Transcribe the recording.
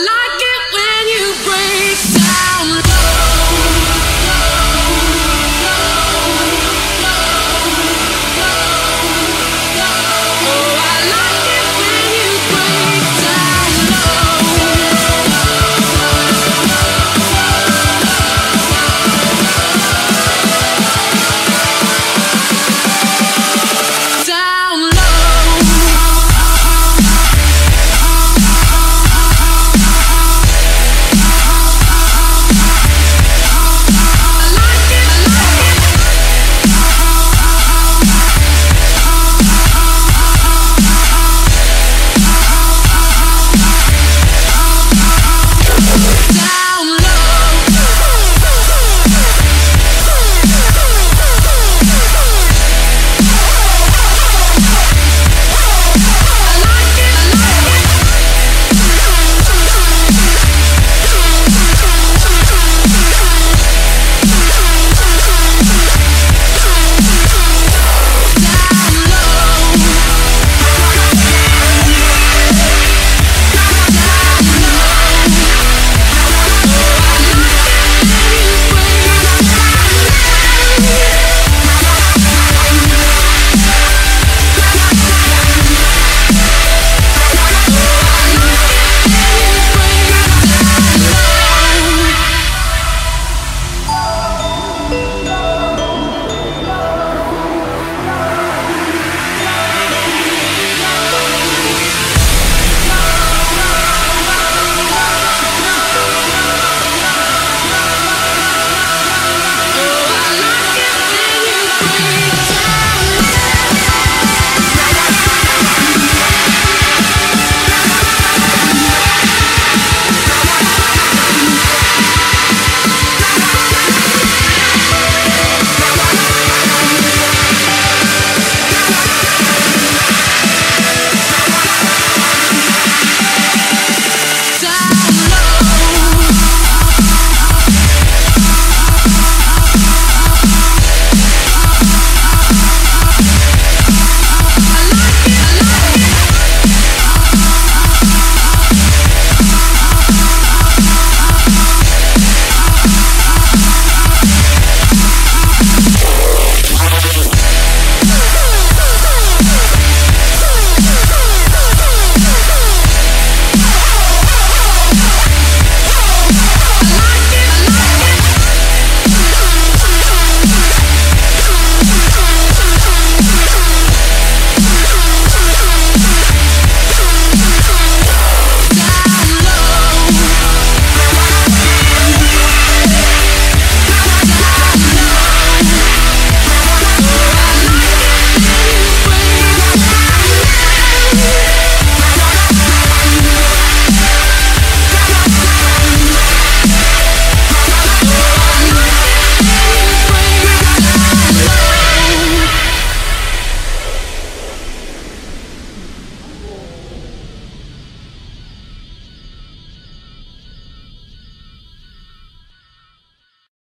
like